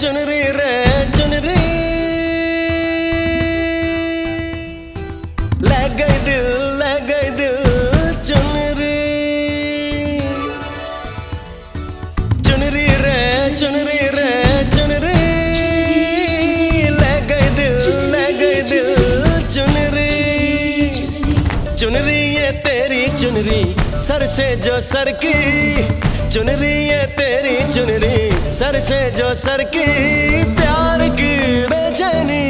चुनरी रे चुनरी लग गई दिल लग गई दिल चुनरी चुनरी रे चुनरी रे चुनरी लग गई दिल लग गई दिल चुनरी चुनरी ये तेरी चुनरी सर से जो सर की। चुनरी ये तेरी चुनरी सर से जो सर की प्यार की बेचैनी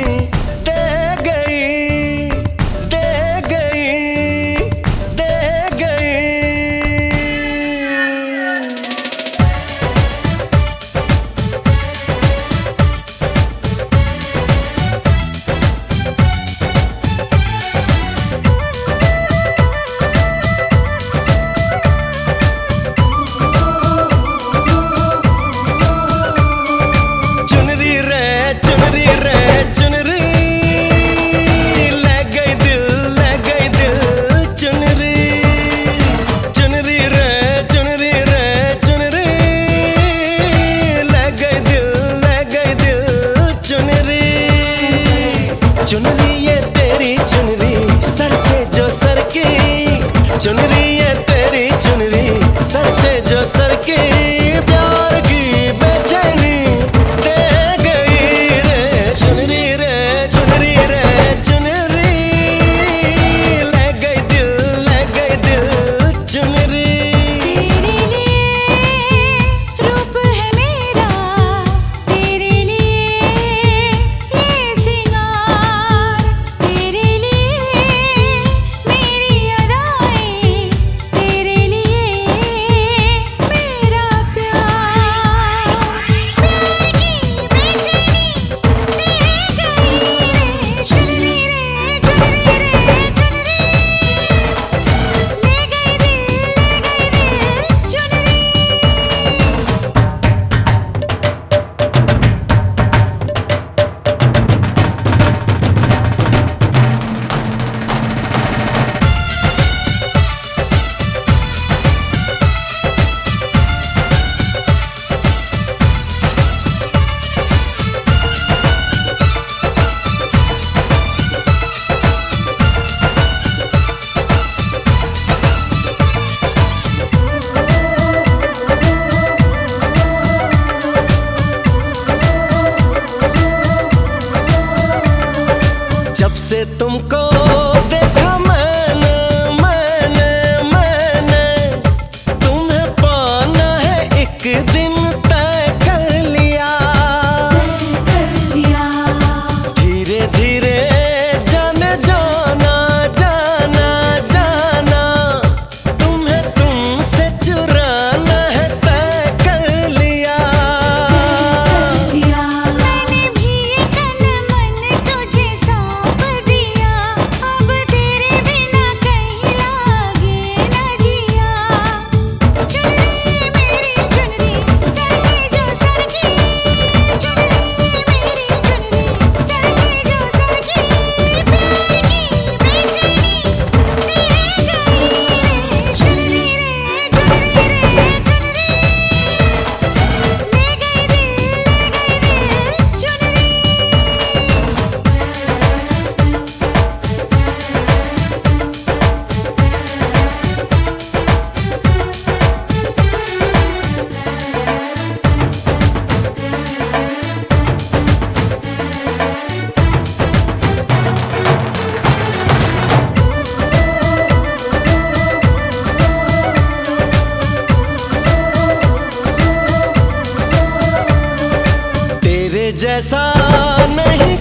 चुनरी है तेरी चुनरी सर से जो सर की जब से तुमको देखा मैंने मैंने मैंने तुम्हें पाना है एक दिन। जैसा नहीं